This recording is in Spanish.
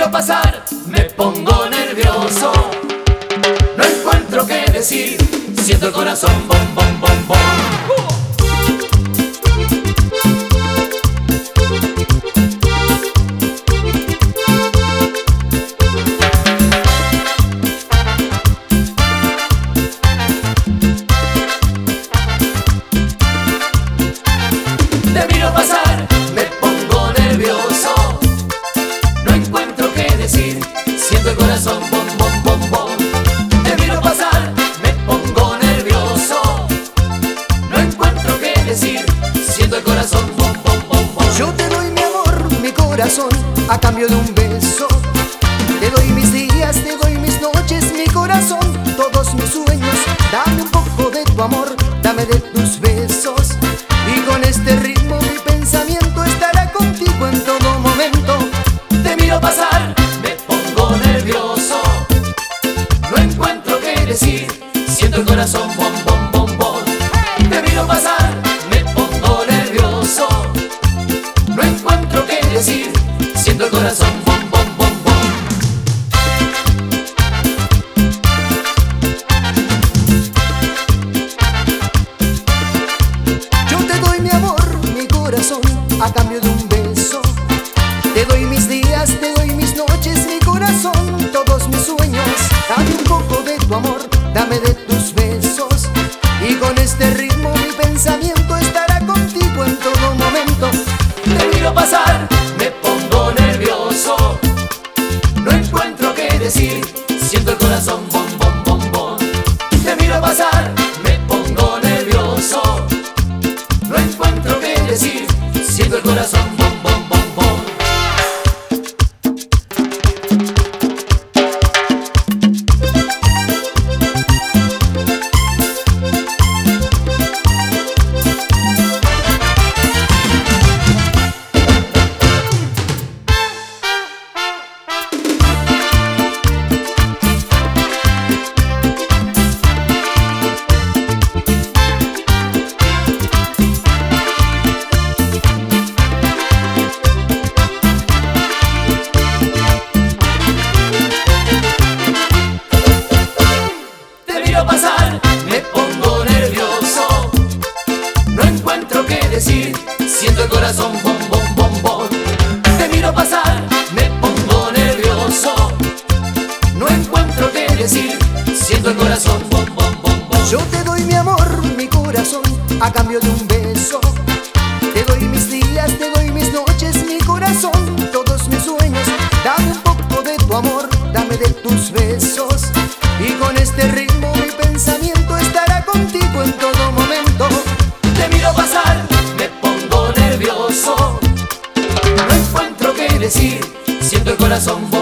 miro pasar, me pongo nervioso. No encuentro qué decir, siento el corazón bom bom bom bom. A cambio de un beso. Te doy mis días, te doy mis noches, mi corazón, todos mis sueños. Dame un poco de tu amor, dame de tus besos. Y con este ritmo mi pensamiento estará contigo en todo momento. Te miro pasar, me pongo nervioso. No encuentro qué decir, siento el corazón bom bom bom bom. Te miro pasar, me pongo nervioso. No encuentro qué decir, siento el corazón bom bom. Yo te doy mi amor, mi corazón, a cambio de un beso. Te doy mis días, te doy mis noches, mi corazón, todos mis sueños. Dame un poco de tu amor, dame de tus besos. Y con este ritmo mi pensamiento estará contigo en todo momento. Te miro pasar, siento el corazón me pongo nervioso. No encuentro qué decir, siento el corazón bom bom bom bom. Te miro pasar, me pongo nervioso. No encuentro qué decir, siento el corazón bom bom bom bom. Yo te doy mi amor, mi corazón, a cambio de un beso. Te doy mis días, te doy mis noches, mi corazón, todos mis sueños. Dame un poco de tu amor, dame de tus besos. Y con este ritmo corazón